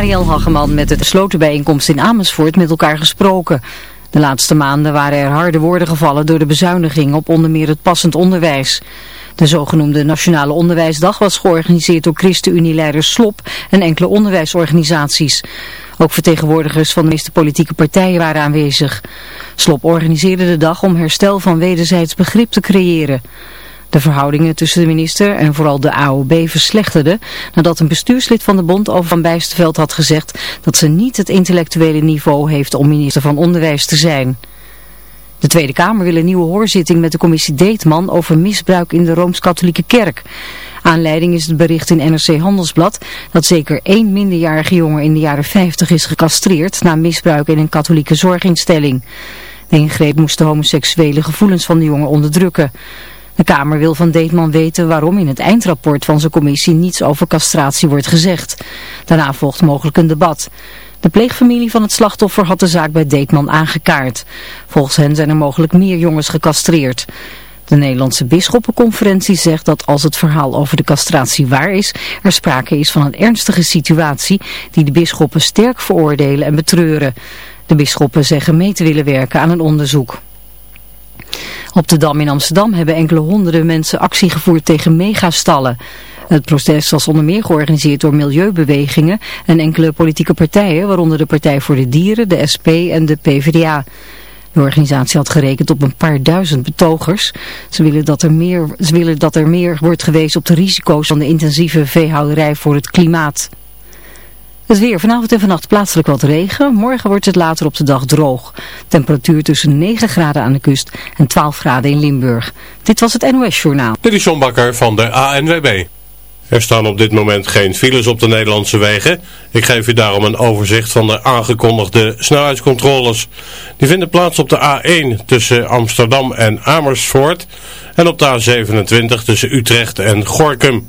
Mariel Hageman met de slotenbijeenkomst in Amersfoort met elkaar gesproken. De laatste maanden waren er harde woorden gevallen door de bezuiniging op onder meer het passend onderwijs. De zogenoemde Nationale Onderwijsdag was georganiseerd door ChristenUnie-leider Slop en enkele onderwijsorganisaties. Ook vertegenwoordigers van de meeste politieke partijen waren aanwezig. Slop organiseerde de dag om herstel van wederzijds begrip te creëren. De verhoudingen tussen de minister en vooral de AOB verslechterden nadat een bestuurslid van de bond over Van Bijsterveld had gezegd dat ze niet het intellectuele niveau heeft om minister van Onderwijs te zijn. De Tweede Kamer wil een nieuwe hoorzitting met de commissie Deetman over misbruik in de Rooms-Katholieke Kerk. Aanleiding is het bericht in NRC Handelsblad dat zeker één minderjarige jongen in de jaren 50 is gecastreerd na misbruik in een katholieke zorginstelling. De ingreep moest de homoseksuele gevoelens van de jongen onderdrukken. De Kamer wil van Deetman weten waarom in het eindrapport van zijn commissie niets over castratie wordt gezegd. Daarna volgt mogelijk een debat. De pleegfamilie van het slachtoffer had de zaak bij Deetman aangekaart. Volgens hen zijn er mogelijk meer jongens gecastreerd. De Nederlandse Bisschoppenconferentie zegt dat als het verhaal over de castratie waar is, er sprake is van een ernstige situatie die de bisschoppen sterk veroordelen en betreuren. De bisschoppen zeggen mee te willen werken aan een onderzoek. Op de Dam in Amsterdam hebben enkele honderden mensen actie gevoerd tegen megastallen. Het protest was onder meer georganiseerd door milieubewegingen en enkele politieke partijen, waaronder de Partij voor de Dieren, de SP en de PvdA. De organisatie had gerekend op een paar duizend betogers. Ze willen dat er meer, ze willen dat er meer wordt gewezen op de risico's van de intensieve veehouderij voor het klimaat. Het weer vanavond en vannacht plaatselijk wat regen. Morgen wordt het later op de dag droog. Temperatuur tussen 9 graden aan de kust en 12 graden in Limburg. Dit was het NOS Journaal. Dit is Bakker van de ANWB. Er staan op dit moment geen files op de Nederlandse wegen. Ik geef u daarom een overzicht van de aangekondigde snelheidscontroles. Die vinden plaats op de A1 tussen Amsterdam en Amersfoort en op de A27 tussen Utrecht en Gorkum.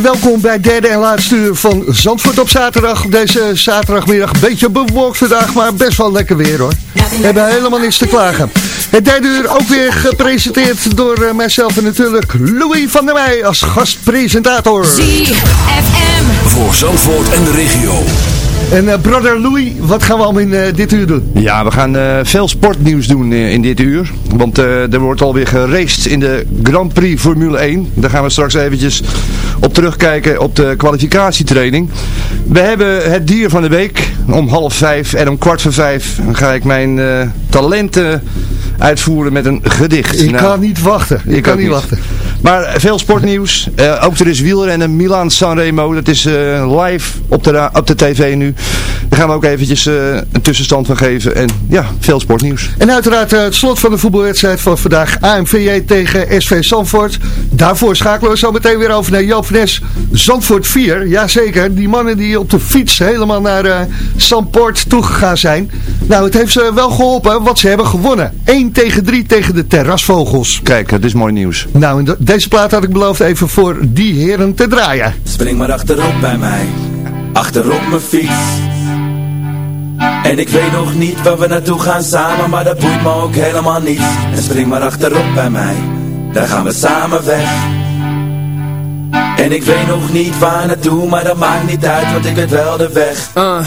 En welkom bij het derde en laatste uur van Zandvoort op zaterdag. Deze zaterdagmiddag een beetje bewolkt vandaag, maar best wel lekker weer hoor. We hebben helemaal niets te klagen. Het derde uur ook weer gepresenteerd door uh, mijzelf en natuurlijk Louis van der Meij als gastpresentator. ZFM voor Zandvoort en de regio. En uh, brother Louis, wat gaan we allemaal in uh, dit uur doen? Ja, we gaan uh, veel sportnieuws doen in dit uur. Want er wordt alweer geraced in de Grand Prix Formule 1. Daar gaan we straks eventjes op terugkijken op de kwalificatietraining. We hebben het dier van de week om half vijf en om kwart voor vijf ga ik mijn talenten uitvoeren met een gedicht. Ik nou, kan niet wachten. Ik, kan niet wachten. Maar veel sportnieuws. Uh, ook er is wielrennen Milan Sanremo. Dat is uh, live op de, op de tv nu. Daar gaan we ook eventjes uh, een tussenstand van geven. En ja, veel sportnieuws. En uiteraard het slot van de voetbalwedstrijd van vandaag. AMVJ tegen SV Zandvoort. Daarvoor schakelen we zo meteen weer over naar Joop Nes. Zandvoort 4. Jazeker. Die mannen die op de fiets helemaal naar uh, Zandpoort toegegaan zijn. Nou, het heeft ze wel geholpen. Want ze hebben gewonnen. 1 tegen 3 tegen de terrasvogels. Kijk, dat is mooi nieuws. Nou, deze plaat had ik beloofd even voor die heren te draaien. Spring maar achterop bij mij, achterop mijn fiets. En ik weet nog niet waar we naartoe gaan samen, maar dat boeit me ook helemaal niet. En spring maar achterop bij mij, daar gaan we samen weg. En ik weet nog niet waar naartoe, maar dat maakt niet uit, want ik weet wel de weg. Uh.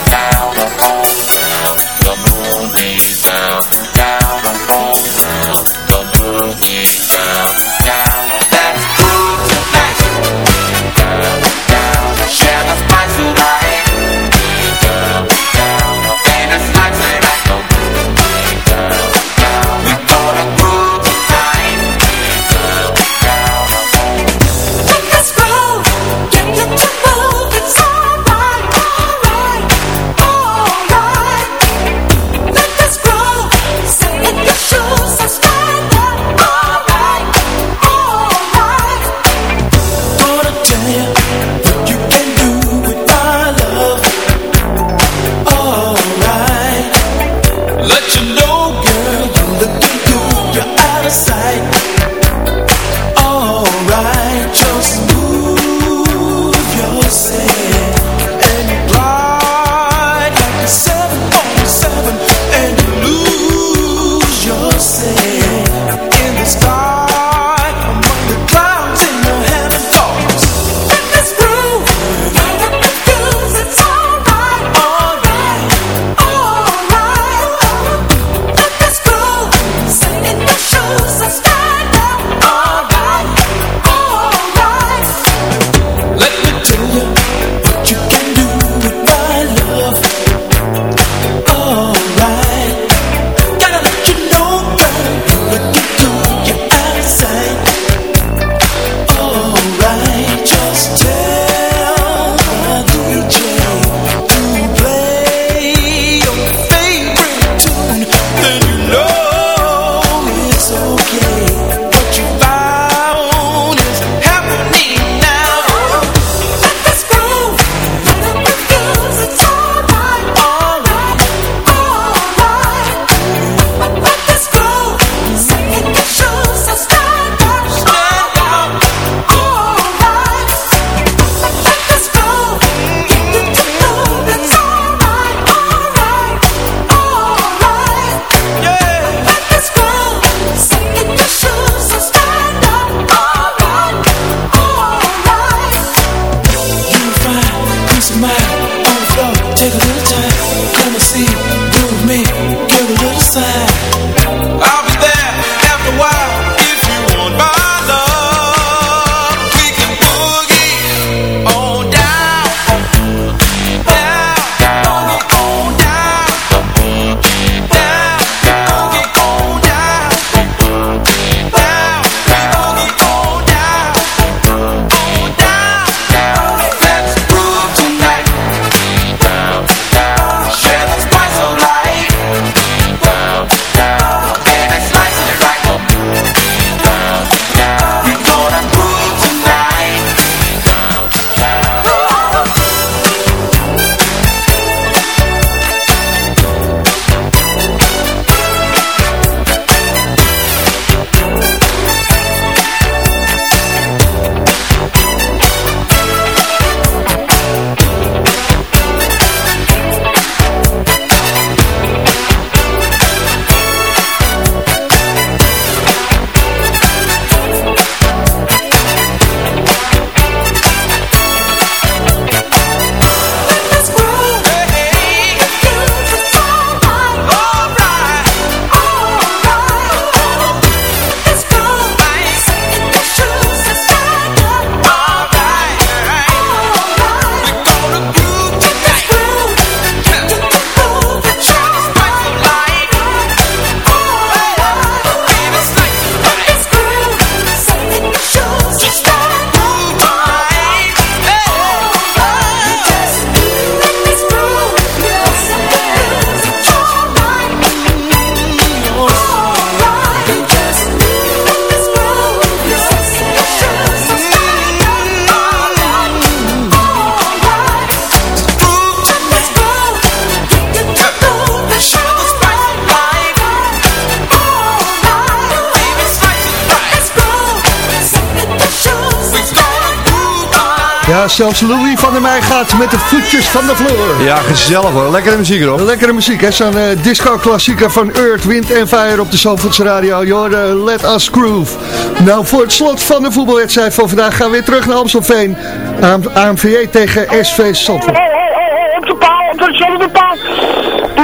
zelfs Louis van der Meij gaat met de voetjes van de vloer. Ja, gezellig hoor. Lekkere muziek erop. Lekkere muziek, hè? Zo'n eh, disco-klassieker van Earth, Wind en Fire op de Zandvoortse Radio. Jorden, Let Us Groove. Nou, voor het slot van de voetbalwedstrijd van vandaag gaan we weer terug naar Amstelveen. AM AMVJ tegen SV Zandvoort. Oh, oh, oh, op de paal, op de, op de paal.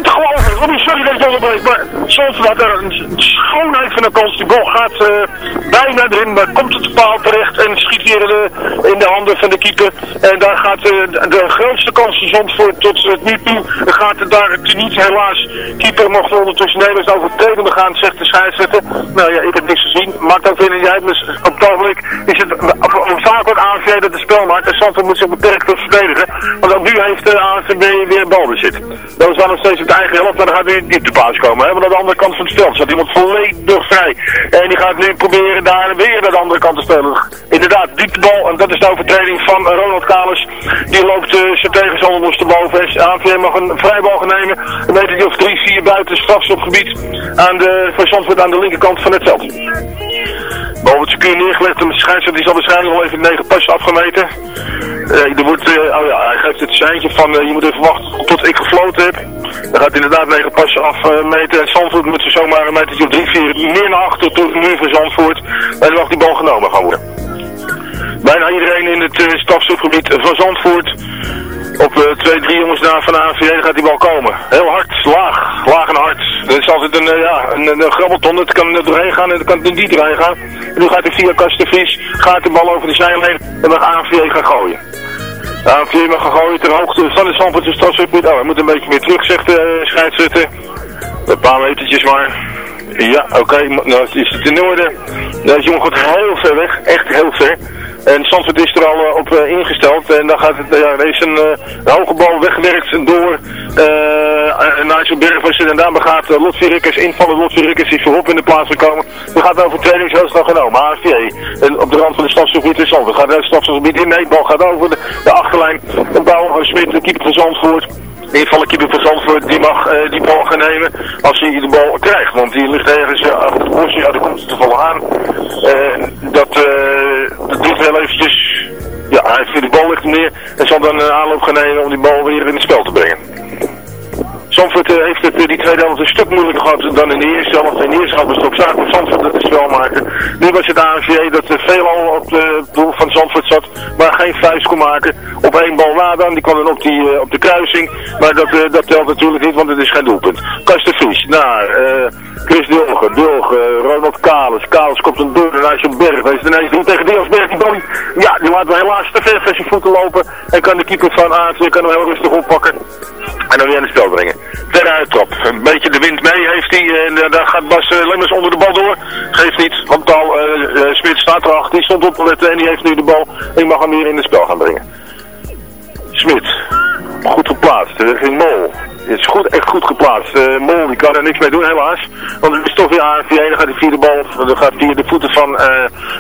Te geloven. Robby, sorry dat ik het onderbreek, maar had er een schoonheid van de kans. Die bal gaat eh, bijna erin, maar komt de paal terecht en schiet weer in de, de handen van de keeper. En daar gaat eh, de, de grootste kans van Zandvoort tot het nu toe. Gaat het daar niet helaas. Keeper mocht ondertussen Nederlands overtreden begaan, zegt de scheidsrechter. Nou ja, ik heb niks gezien. Maakt ook weer niet uit. Dus op het ogenblik is het hoofdzakelijk ANVJ dat het spel maakt. En Zandvoort moet zich beperkt tot verdedigen. Want ook nu heeft de ANVB weer balbezit. Dat is wel nog steeds de eigen helft. Maar dan gaat nu niet te paas komen. Hè? Want de andere kant van het veld staat iemand volledig vrij. En die gaat nu proberen daar weer naar de andere kant te spelen. Inderdaad, diepte bal. En dat is de overtreding van Ronald Kalis. Die loopt uh, zijn tegenstander los te boven. ANVJ mag een vrijbal gaan nemen. Een meter of drie, vier buiten het strafstopgebied. Aan de, voor Zandvoort aan de linkerkant van het veld. Bal wordt neergelegd en de scheidsrechter die zal waarschijnlijk al even negen passen afgemeten. Uh, er wordt, uh, oh ja, hij geeft het seintje van uh, je moet even wachten tot ik gefloten heb. Dan gaat inderdaad negen passen afmeten en Zandvoort moet ze zomaar een metertje of drie, vier meer naar achter tot nu van Zandvoort. En dan mag die bal genomen gaan worden. Bijna iedereen in het uh, van Zandvoort op uh, twee, drie jongens na van de gaat die bal komen. Heel hard, laag, laag en hard. Dat is altijd een, uh, ja, een, een, grabbelton, het kan er doorheen gaan en het kan er niet doorheen gaan. En nu gaat hij via Kastenvries, gaat de bal over de zijlijn en mag ANVJ gaan gooien. De mag gaan gooien ter hoogte van de Zandvoortse stadsgebied. Oh, hij moet een beetje meer terug, zegt de uh, scheidsrechter. Een paar metertjes maar. Ja, oké, okay. nou is het in orde. Deze jongen gaat heel ver weg, echt heel ver. En Zandvoort is er al uh, op ingesteld. En dan gaat het, ja, er is een, een hoge bal weggewerkt door uh, Nigel. En daarmee gaat uh, Lotfi Rikkers invallen. Lotfi Rikkers is voorop in de plaats gekomen. Dan gaat over training heel snel genomen. AFV. En op de rand van de stadsgebied is Zandvoort. Gaat het stadsgebied in. Nee, de bal gaat over de, de achterlijn. En Bouw Smit, de keeper van Zandvoort. In ieder geval keeper van Zandvoort, die mag die bal gaan nemen als hij de bal krijgt. Want die ligt ergens uh, achter het bosje, ja, daar komt het toevallig aan. Uh, dat, dat doet wel eventjes, ja, hij heeft de bal ligt neer en zal dan een aanloop gaan nemen om die bal weer in het spel te brengen. Zandvoort uh, heeft het uh, die tweede helft een stuk moeilijker gehad dan in de eerste helft. In de eerste helft was het ook zaak om Zandvoort het spel maken. Nu was het ANVA dat uh, veelal op de doel van Zandvoort zat, maar geen vuist kon maken. Op één bal na dan, die kwam dan op, die, op de kruising. Maar dat, dat telt natuurlijk niet, want het is geen doelpunt. Kastenvies naar Chris Dulgen, Dulgen, Ronald Kalis. Kalis komt een door naar zijn berg. Hij is ineens doen tegen Deelsberg. Die bal, ja, die laat helaas te ver van zijn voeten lopen. En kan de keeper van ANVA kan hem heel rustig oppakken. En dan weer in het spel brengen. Verder uittrap. Een beetje de wind mee heeft hij. En uh, daar gaat Bas uh, Lemmers onder de bal door. Geeft niet. Want Paul uh, Smit staat erachter. Die stond op te letten en die heeft nu de bal. En mag hem weer in het spel gaan brengen. Smit. Goed geplaatst. Richting Mol. Is goed, echt goed geplaatst. Mol die kan er niks mee doen helaas. Want het is toch weer ANV1. Dan gaat hij via de bal. Dan gaat via de voeten van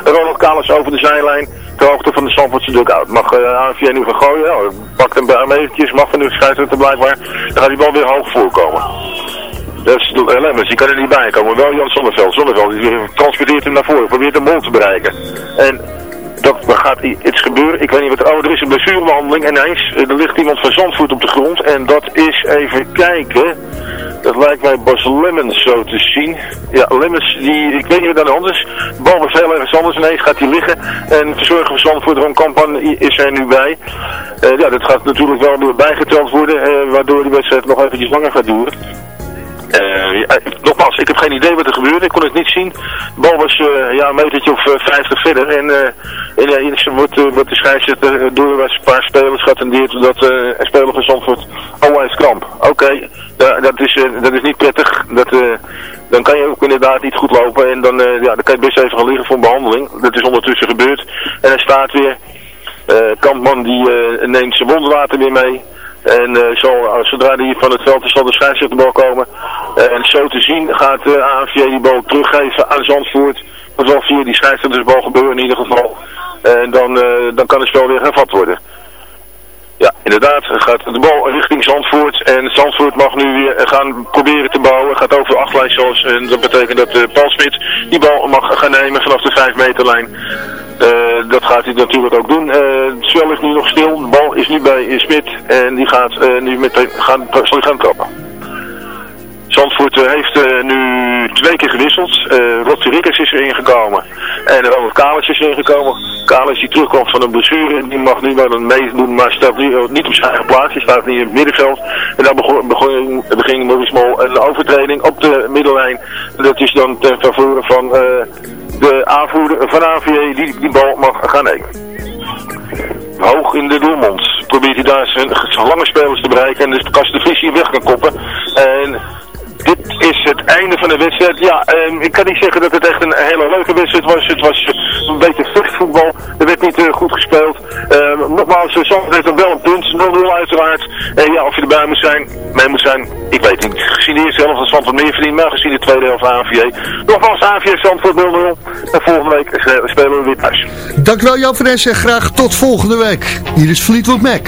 Ronald Kalis over de zijlijn. Ter hoogte van de Zandvoortse dugout. Mag uh, ANV1 nu gaan gooien. Ja, pakt hem eventjes. Mag van de scheidsrechter blijkbaar. Dan gaat die bal weer hoog voorkomen. Dat is Lemmers, die kan er niet bij komen. Wel Jan Zonneveld. Zonneveld die transporteert hem naar voren. Probeert de mol te bereiken. En dat gaat iets gebeuren. Ik weet niet wat. Oh, er is een blessurebehandeling. En ineens, er ligt iemand van Zandvoort op de grond. En dat is, even kijken. Dat lijkt mij Bas Lemmens zo te zien. Ja, Lemmens, die, ik weet niet wat aan de hand is. Bal was heel ergens anders. Ineens gaat hij liggen. En verzorger van Zandvoort, Ron Kampan, is er nu bij. Uh, ja, dat gaat natuurlijk wel bijgeteld worden. Uh, waardoor die wedstrijd nog eventjes langer gaat duren. Uh, ja, nogmaals, ik heb geen idee wat er gebeurde. Ik kon het niet zien. De bal was uh, ja, een metertje of uh, 50 verder. En, uh, en wordt, wordt de scheidsrechter door een paar spelers geattendeerd dat een speler van Zandvoort onwijs kramp. Oké, dat, is, dat is niet prettig. Dat, dan kan je ook inderdaad niet goed lopen. En dan, ja, dan kan je best even gaan liggen voor een behandeling. Dat is ondertussen gebeurd. En hij staat weer. Kampman die neemt zijn wondwater weer mee. En uh, zal, zodra hij van het veld is, zal de scheidsrechter de bal komen. En zo te zien gaat de uh, ANVJ die bal teruggeven aan Zandvoort. Dat zal via die scheidsrechtersbal gebeuren in ieder geval. En dan, dan kan het spel weer hervat worden. Ja, inderdaad, gaat de bal richting Zandvoort. En Zandvoort mag nu weer gaan proberen te bouwen. Gaat over de achtlijn zoals. En dat betekent dat uh, Paul Smit die bal mag gaan nemen vanaf de 5 meterlijn. Eh, dat gaat hij natuurlijk ook doen. Eh, het spel ligt nu nog stil. De bal is nu bij eh, Smit en die gaat eh, nu meteen gaan, gaan trappen. Zandvoort eh, heeft eh, nu twee keer gewisseld. Uh, Rotti Rikkers is erin gekomen. En Robert Kalens is erin gekomen. Kalens die terugkomt van een blessure. Die mag nu wel meedoen, maar staat nu niet op zijn eigen plaats. Hij staat nu in het middenveld. En dan begon, begon, beging Maurice Mol een overtreding op de middellijn. Dat is dan ten faveur van eh, de aanvoerder van AVA die die bal mag gaan nemen. Hoog in de doelmond probeert hij daar zijn, lange spelers te bereiken en dus de Kast de Vries hier weg kan koppen. En dit is het einde van de wedstrijd. Ja, ehm, ik kan niet zeggen dat het echt een hele leuke wedstrijd was. Het was eh, een beetje vechtvoetbal. Er werd niet eh, goed gespeeld. Ehm, nogmaals, uh, Zandvoort heeft dan wel een punt. 0-0 uiteraard. En ja, of je erbij moet zijn, mee moet zijn, ik weet niet. Gezien de eerste helft van Zandvoort meer verdient, maar gezien de tweede helft van AVJ. Nogmaals, AVJ Zandvoort 0-0. En volgende week eh, spelen we weer thuis. Dankjewel Jan Nes en graag tot volgende week. Hier is Fleetwood Mac.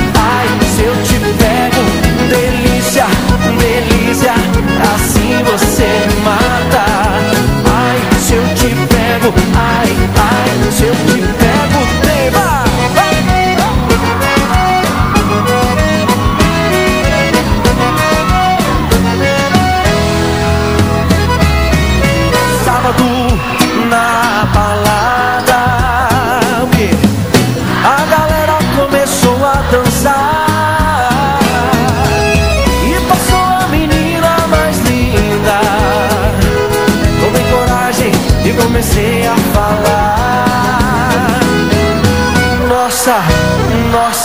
pego, ai, ai,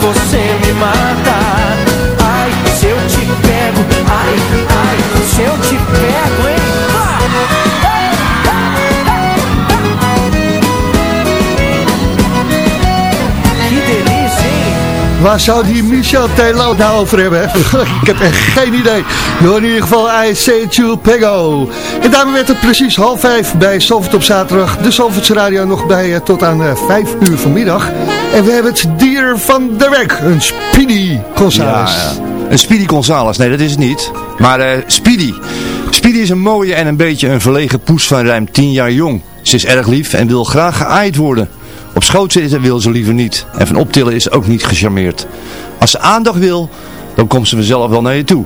você me mata. Ai, se eu te pego, ai, ai, se eu te pego, hein? Waar zou die Michel Taylor nou over hebben? Ik heb echt geen idee. Hoort in ieder geval I Say To Pego. En daarmee werd het precies half vijf bij Salford op zaterdag. De Salfordse Radio nog bij tot aan eh, vijf uur vanmiddag. En we hebben het dier van de week. Een Speedy Gonzales. Ja, ja. Een Speedy Gonzales, nee dat is het niet. Maar eh, Speedy. Speedy is een mooie en een beetje een verlegen poes van ruim 10 jaar jong. Ze is erg lief en wil graag geaaid worden. Op schoot zitten wil ze liever niet. En van optillen is ook niet gecharmeerd. Als ze aandacht wil, dan komt ze vanzelf wel naar je toe.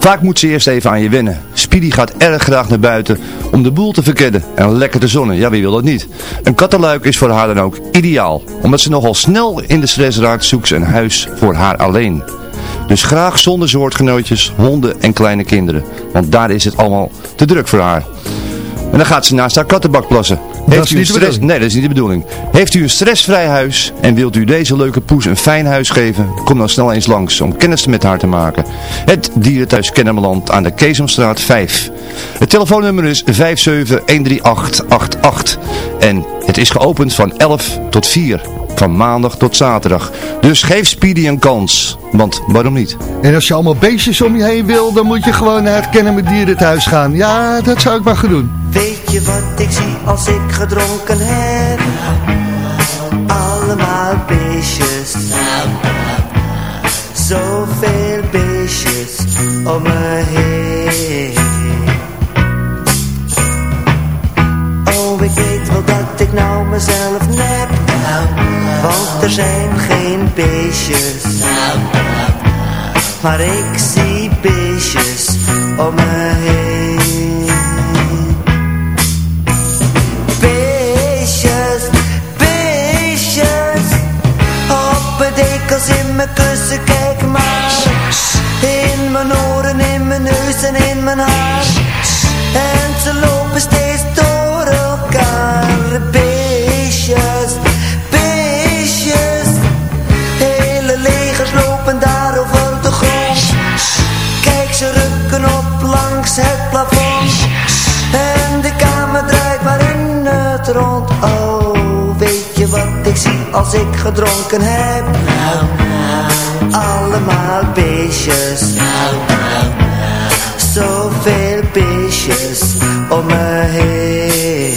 Vaak moet ze eerst even aan je wennen. Speedy gaat erg graag naar buiten om de boel te verkennen en lekker te zonnen. Ja, wie wil dat niet? Een kattenluik is voor haar dan ook ideaal. Omdat ze nogal snel in de stress raakt, zoekt ze een huis voor haar alleen. Dus graag zonder soortgenootjes, honden en kleine kinderen. Want daar is het allemaal te druk voor haar. En dan gaat ze naast haar kattenbak plassen. Heeft is niet de stress... bedoeling. Nee, dat is niet de bedoeling. Heeft u een stressvrij huis en wilt u deze leuke poes een fijn huis geven? Kom dan snel eens langs om kennis met haar te maken. Het Dierenthuis Kennemerland aan de Keesomstraat 5. Het telefoonnummer is 5713888. En het is geopend van 11 tot 4. Van maandag tot zaterdag. Dus geef Speedy een kans. Want waarom niet? En als je allemaal beestjes om je heen wil, dan moet je gewoon naar het Kennen met Dierenthuis gaan. Ja, dat zou ik maar gaan doen. Weet je wat ik zie als ik gedronken heb? Allemaal beestjes. Zoveel beestjes om me heen. Oh, ik weet wel dat ik nou mezelf nep. Want er zijn geen beestjes. Maar ik zie beestjes om me heen. Beestjes, beestjes Op mijn dekels, in mijn kussen, kijk maar In mijn oren, in mijn neus en in mijn haar En ze lopen steeds Oh, weet je wat ik zie als ik gedronken heb? Allemaal beestjes. Zoveel beestjes om me heen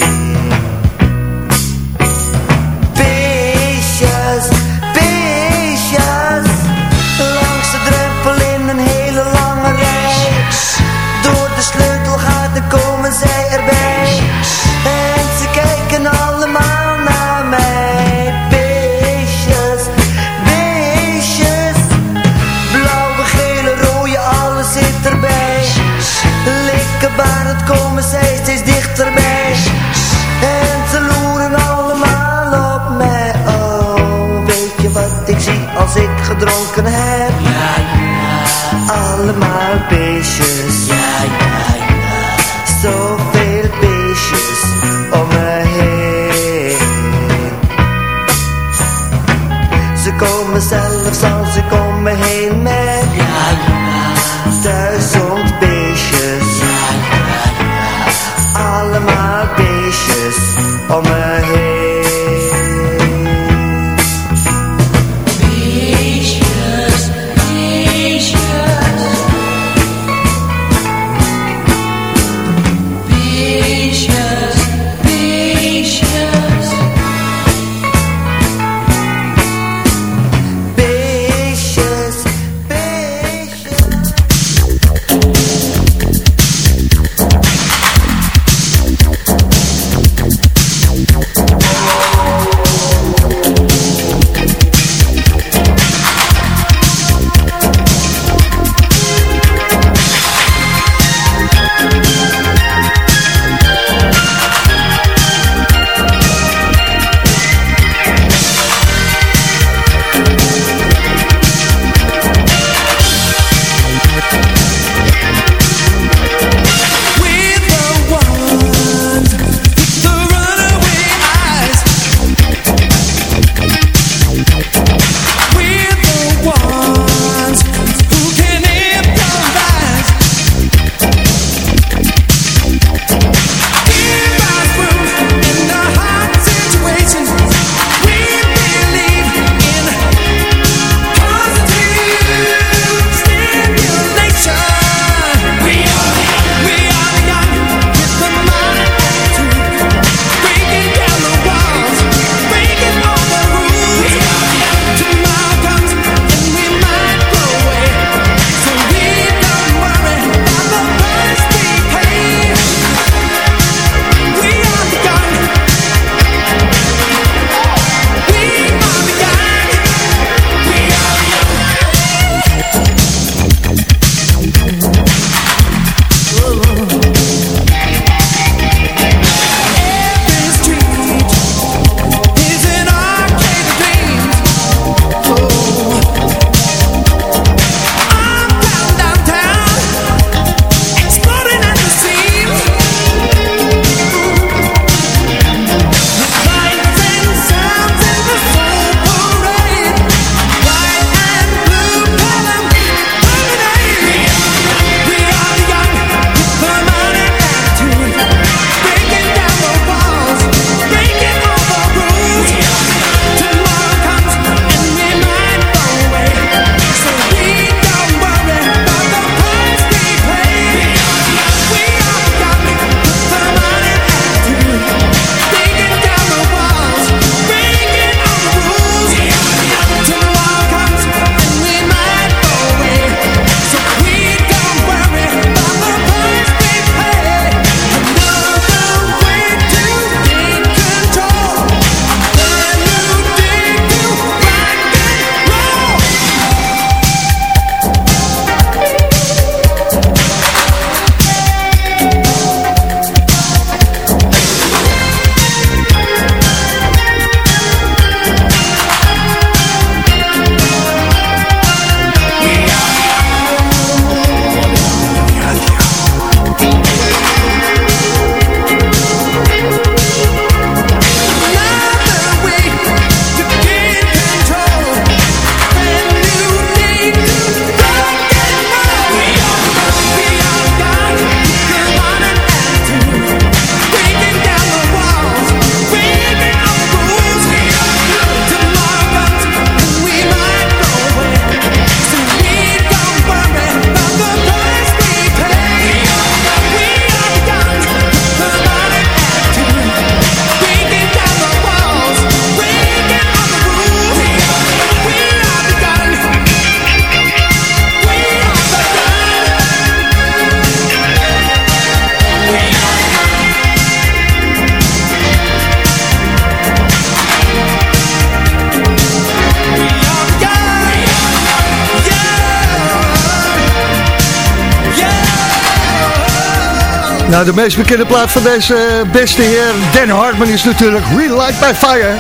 Nou, de meest bekende plaat van deze beste heer Dan Hartman is natuurlijk Relight by Fire.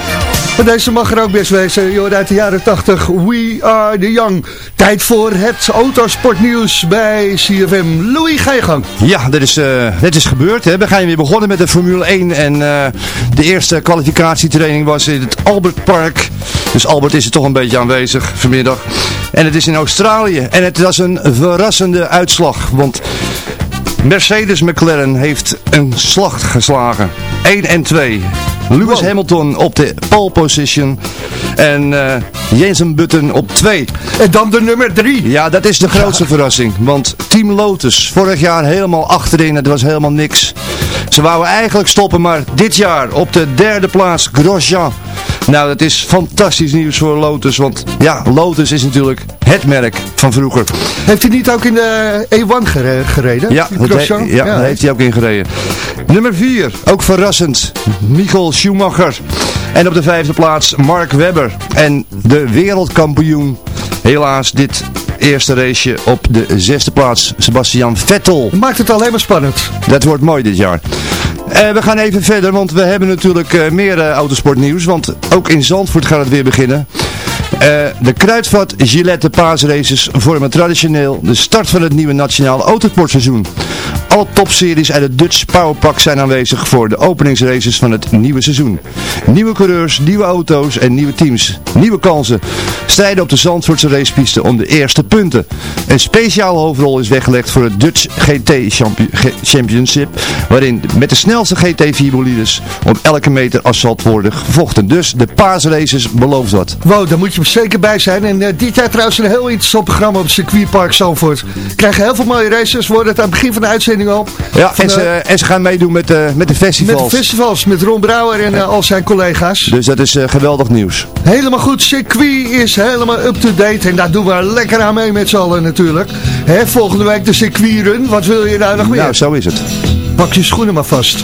Maar deze mag er ook best wezen. Hoort uit de jaren 80. We are the young. Tijd voor het autosportnieuws bij CFM. Louis, ga je gang. Ja, dit is, eh, dit is gebeurd. Hè. We gaan weer begonnen met de Formule 1. En eh, de eerste kwalificatietraining was in het Albert Park. Dus Albert is er toch een beetje aanwezig vanmiddag. En het is in Australië. En het was een verrassende uitslag. Want Mercedes McLaren heeft een slag geslagen. 1 en 2. Lewis Hamilton op de pole position. En eh Jensen Button op 2. En dan de nummer 3. Ja, dat is de grootste verrassing. Want Team Lotus, vorig jaar helemaal achterin. Het was helemaal niks. Ze wouden eigenlijk stoppen, maar dit jaar op de derde plaats Grosjean. Nou, dat is fantastisch nieuws voor Lotus. Want ja, Lotus is natuurlijk het merk van vroeger. Heeft hij niet ook in de E1 gere- gereden? Ja, dat, he- ja, daar heeft hij ook ingereden. Nummer 4, ook verrassend, Michael Schumacher. En op de vijfde plaats Mark Webber. En de wereldkampioen, helaas dit eerste raceje op de zesde plaats, Sebastian Vettel. Maakt het alleen maar spannend. Dat wordt mooi dit jaar. Eh, we gaan even verder, want we hebben natuurlijk eh, meer eh, autosportnieuws. Want ook in Zandvoort gaat het weer beginnen. De Kruidvat Gillette paasraces vormen traditioneel de start van het nieuwe nationale autosportseizoen. Alle topseries uit het Dutch Powerpack zijn aanwezig voor de openingsraces van het nieuwe seizoen. Nieuwe coureurs, nieuwe auto's en nieuwe teams. Nieuwe kansen. Strijden op de Zandvoortse racepiste om de eerste punten. Een speciale hoofdrol is weggelegd voor het Dutch GT Championship. Waarin met de snelste GT4 bolides om elke meter asfalt worden gevochten. Dus de paasraces belooft wat. Wow, daar moet je zeker bij zijn. En eh, dit trouwens een heel interessant programma op circuitpark Zandvoort. Krijgen heel veel mooie races. We hoorden het aan het begin van de uitzending al. Ja, en, de- ze, en ze gaan meedoen met, eh, met de Met de festivals. festivals, met Ron Brouwer en eh, al zijn collega's. Dus dat is eh, geweldig nieuws. Helemaal goed, circuit is helemaal up-to-date. En daar doen we lekker aan mee met z'n allen natuurlijk. Hè, volgende week de circuitrun. Wat wil je nou nog meer? Nou, zo is het. Pak je schoenen maar vast.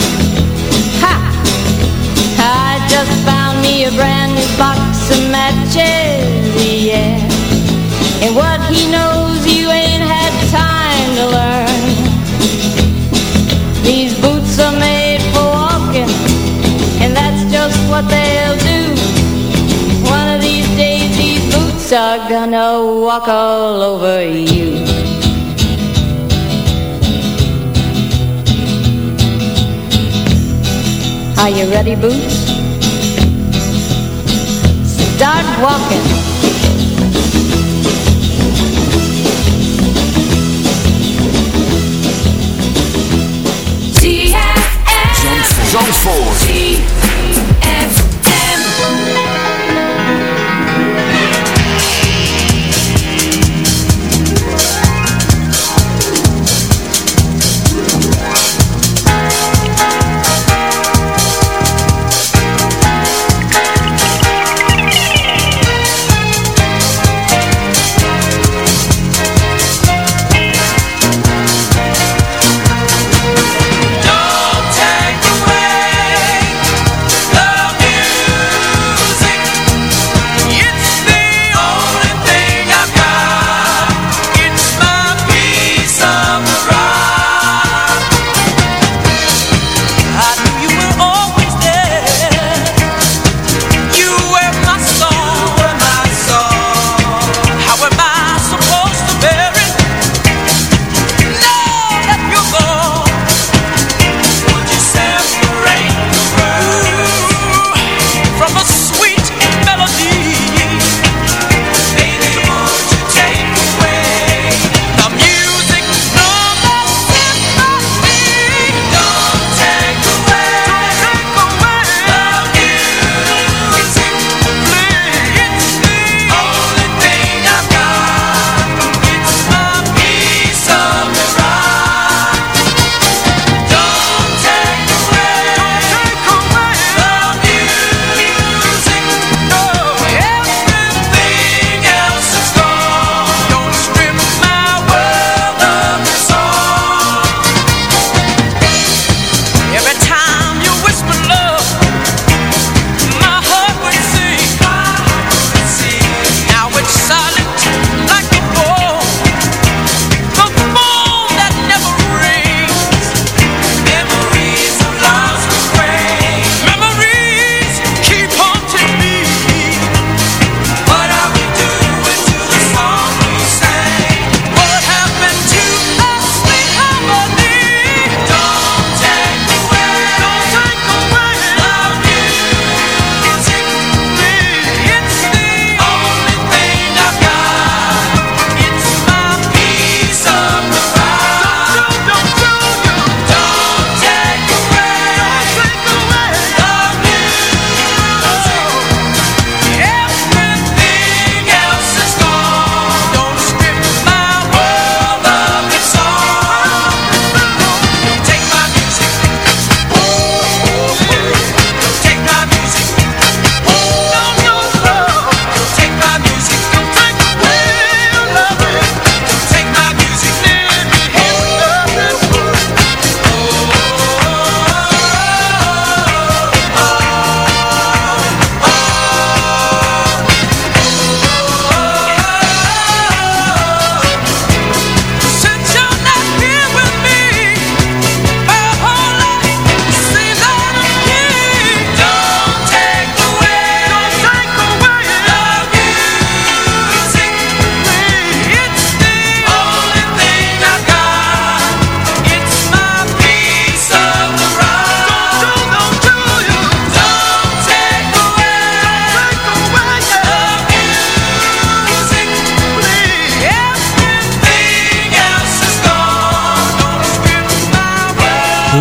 Boots are gonna walk all over you. Are you ready, boots? Start walking. Zandvoort.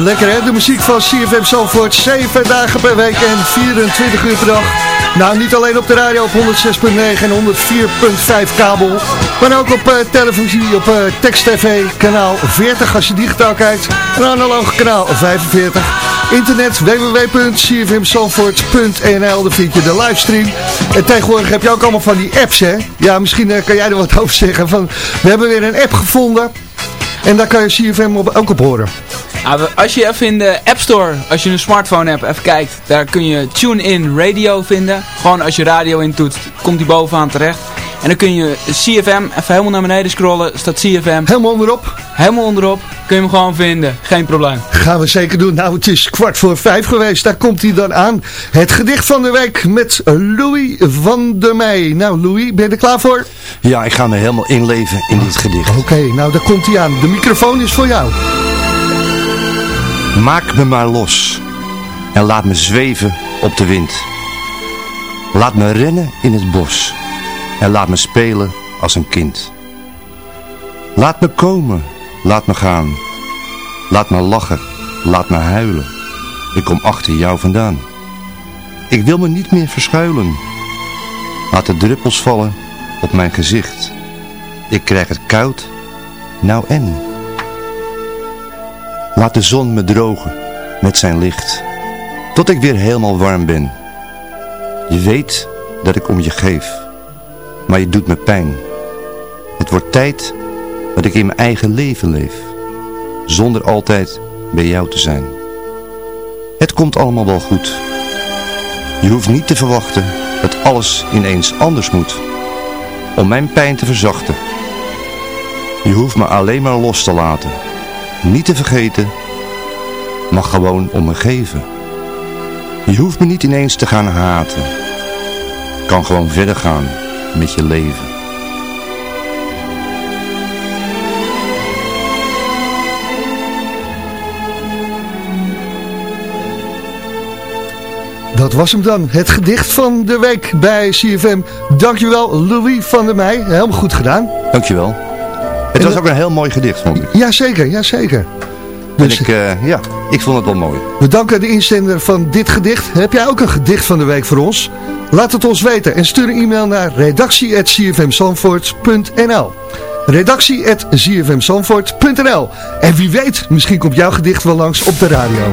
Lekker hè, de muziek van CFM Zalvoort. 7 dagen per week en 24 uur per dag. Nou, niet alleen op de radio op 106.9 en 104.5 kabel. Maar ook op eh, televisie, op uh, Text TV, kanaal 40 als je digitaal kijkt. En analoog kanaal 45. Internet www.cfmzalvoort.nl Daar vind je de livestream. En tegenwoordig heb je ook allemaal van die apps hè. Ja, misschien eh, kan jij er wat over zeggen. Van, we hebben weer een app gevonden. En daar kan je CFM ook op horen. Nou, als je even in de App Store, als je een smartphone hebt, even kijkt, daar kun je TuneIn Radio vinden. Gewoon als je radio intoetst, komt die bovenaan terecht. En dan kun je CFM, even helemaal naar beneden scrollen, staat CFM. Helemaal onderop? Helemaal onderop, kun je hem gewoon vinden, geen probleem. Gaan we zeker doen. Nou, het is kwart voor vijf geweest, daar komt hij dan aan. Het gedicht van de week met Louis van der Meij. Nou Louis, ben je er klaar voor? Ja, ik ga me helemaal inleven in dit gedicht. Oké, nou daar komt hij aan. De microfoon is voor jou. Maak me maar los en laat me zweven op de wind. Laat me rennen in het bos en laat me spelen als een kind. Laat me komen, laat me gaan. Laat me lachen, laat me huilen. Ik kom achter jou vandaan. Ik wil me niet meer verschuilen. Laat de druppels vallen op mijn gezicht. Ik krijg het koud, nou en... Laat de zon me drogen met zijn licht, tot ik weer helemaal warm ben. Je weet dat ik om je geef, maar je doet me pijn. Het wordt tijd dat ik in mijn eigen leven leef, zonder altijd bij jou te zijn. Het komt allemaal wel goed. Je hoeft niet te verwachten dat alles ineens anders moet, om mijn pijn te verzachten. Je hoeft me alleen maar los te laten niet te vergeten, maar gewoon om me geven. Je hoeft me niet ineens te gaan haten. Kan gewoon verder gaan met je leven. Dat was hem dan. Het gedicht van de week bij CFM. Dankjewel Louis van der Meij. Helemaal goed gedaan. Dankjewel. Het was ook een heel mooi gedicht, vond ik. Jazeker, jazeker. En ik, uh, ja, ik vond het wel mooi. We danken de inzender van dit gedicht. Heb jij ook een gedicht van de week voor ons? Laat het ons weten en stuur een e-mail naar redactie.cfmzandvoort.nl redactie.cfmzandvoort.nl En wie weet, misschien komt jouw gedicht wel langs op de radio.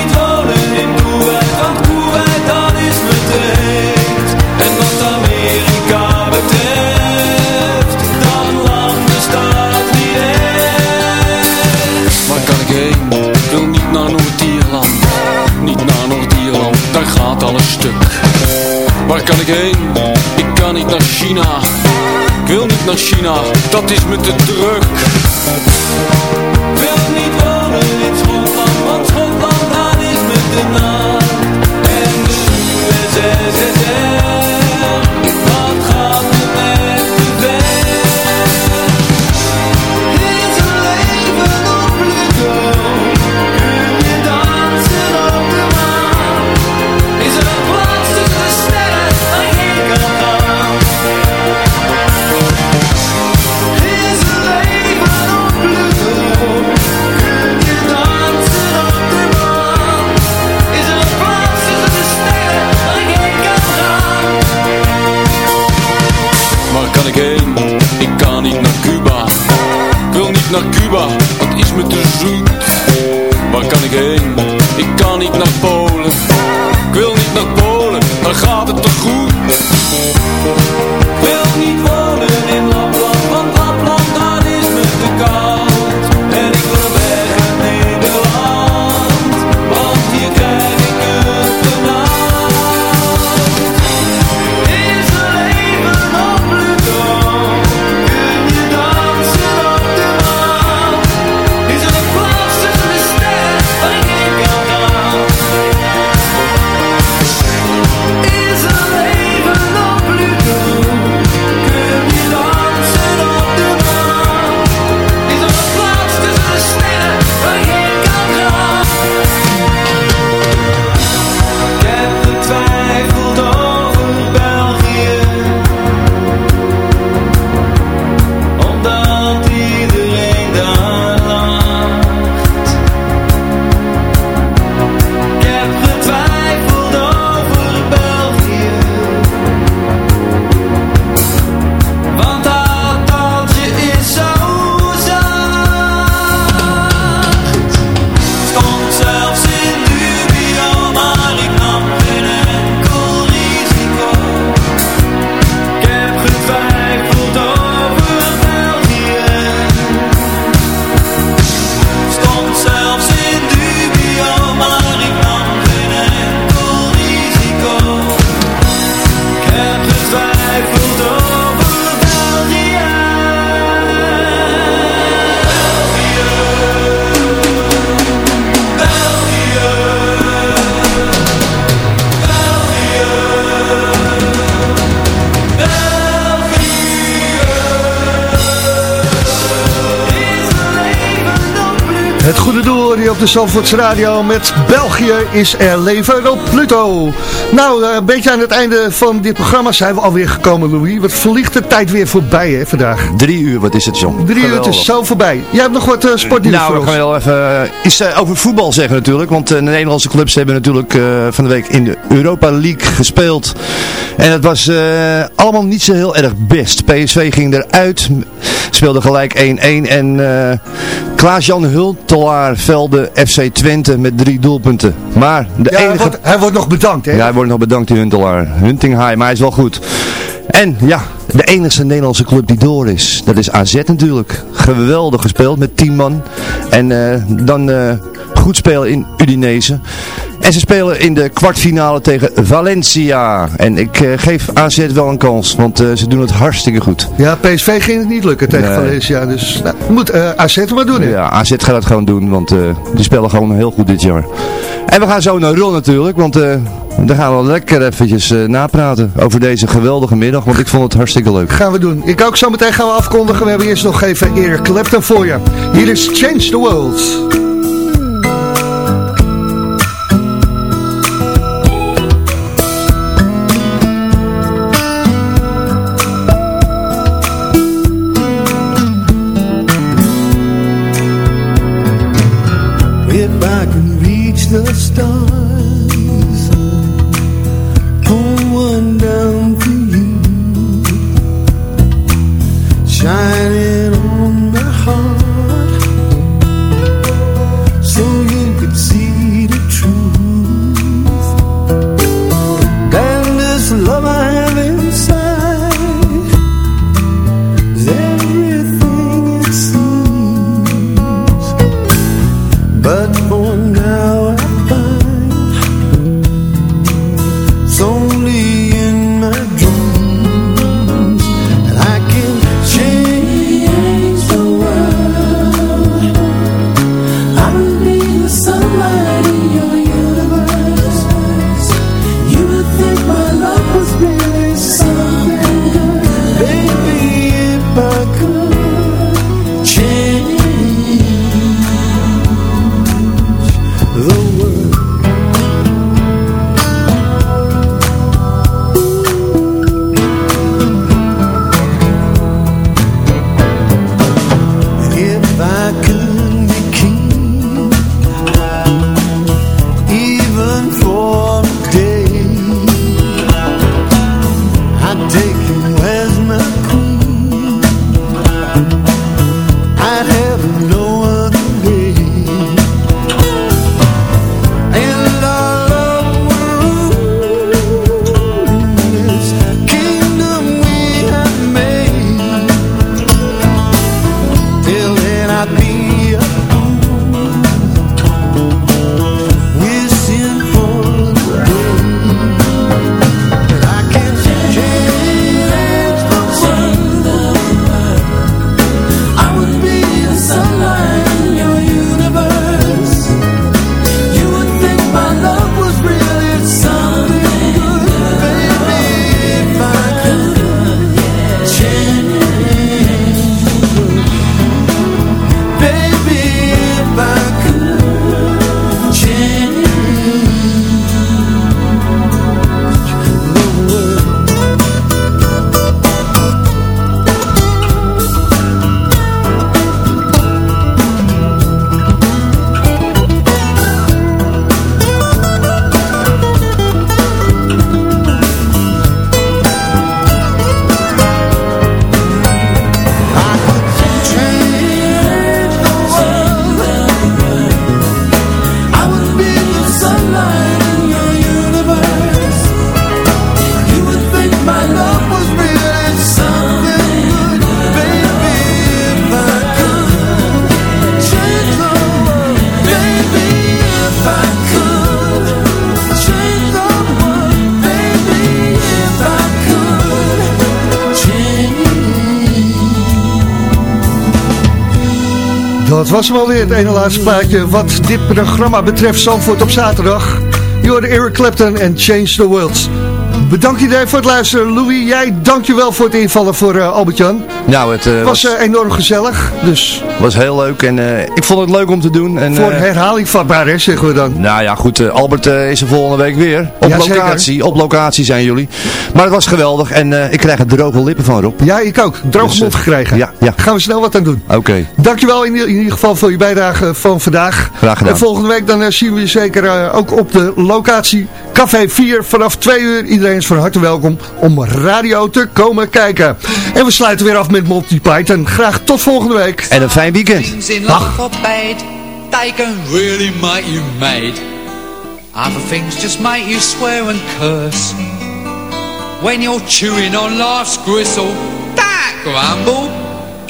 naar China. Ik wil niet naar China, dat is me te druk naar Cuba, dat is me te zoet. Waar kan ik heen? Ik kan niet naar Polen. Ik wil niet naar Polen, dan gaat het toch goed. Het goede doel je op de Zandvoorts Radio met België is er leven op Pluto. Nou, eh, een beetje aan het einde van dit programma zijn we alweer gekomen, Louis. Wat vliegt de tijd weer voorbij, hè, vandaag. Drie uur, wat is het, John? Drie uur, het is zo voorbij. Jij hebt nog wat eh, sportnieuws Nou, voor we ons. gaan wel even eh, iets eh, over voetbal zeggen natuurlijk. Want de Nederlandse clubs hebben natuurlijk eh, van de week in de Europa League gespeeld. En het was eh, allemaal niet zo heel erg best. PSV ging eruit, speelde gelijk 1-1. En eh Klaas-Jan Hultelaar velde FC Twente met drie doelpunten. Maar de Ja, hij, enige... wordt, hij wordt nog bedankt, hè? Ja, hij wordt nog bedankt, die Huntelaar. Hunting High, maar hij is wel goed. En ja, de enige Nederlandse club die door is, dat is AZ natuurlijk. Geweldig gespeeld met 10 man. En eh, dan eh, goed spelen in Udinese. En ze spelen in de kwartfinale tegen Valencia. En ik eh, geef AZ wel een kans, want eh, ze doen het hartstikke goed. Ja, PSV ging het niet lukken tegen Nee. Valencia. Dus nou, moet eh AZ het maar doen, hè? Ja, AZ gaat het gewoon doen, want die spelen gewoon heel goed dit jaar. En we gaan zo naar Ron natuurlijk, want dan gaan we lekker eventjes napraten over deze geweldige middag, want ik vond het hartstikke leuk. Gaan we doen. Ik ook zo meteen gaan we afkondigen. We hebben eerst nog even Eric Clapton voor je. Hier is Change the World. Was hem alweer het ene laatste plaatje wat dit programma betreft Zandvoort op zaterdag. Je hoorde Eric Clapton en Change the World. Bedankt iedereen voor het luisteren. Louis, jij dankjewel voor het invallen voor eh, Albert-Jan. Nou, het eh, was was, eh, enorm gezellig, dus was heel leuk en ik vond het leuk om te doen. En, voor herhaling vatbaar hè, zeggen we dan. Nou ja, goed. Albert is er volgende week weer. Op Ja, zeker. locatie. Op locatie zijn jullie. Maar het was geweldig. En ik krijg er droge lippen van, Rob. Ja, ik ook. Droge Dus, mond gekregen. Ja, ja. Gaan we snel wat aan doen. Oké. Dankjewel in, in ieder geval voor je bijdrage van vandaag. Graag gedaan. En volgende week dan eh, zien we je zeker eh, ook op de locatie Café 4 vanaf 2 uur. Iedereen is van harte welkom om radio te komen kijken. En we sluiten weer af met Monty Python. Graag tot volgende week. En een fijn weekend. Bad, they can really make you mad. Other things just make you swear and curse. When you're chewing on life's gristle, that grumble,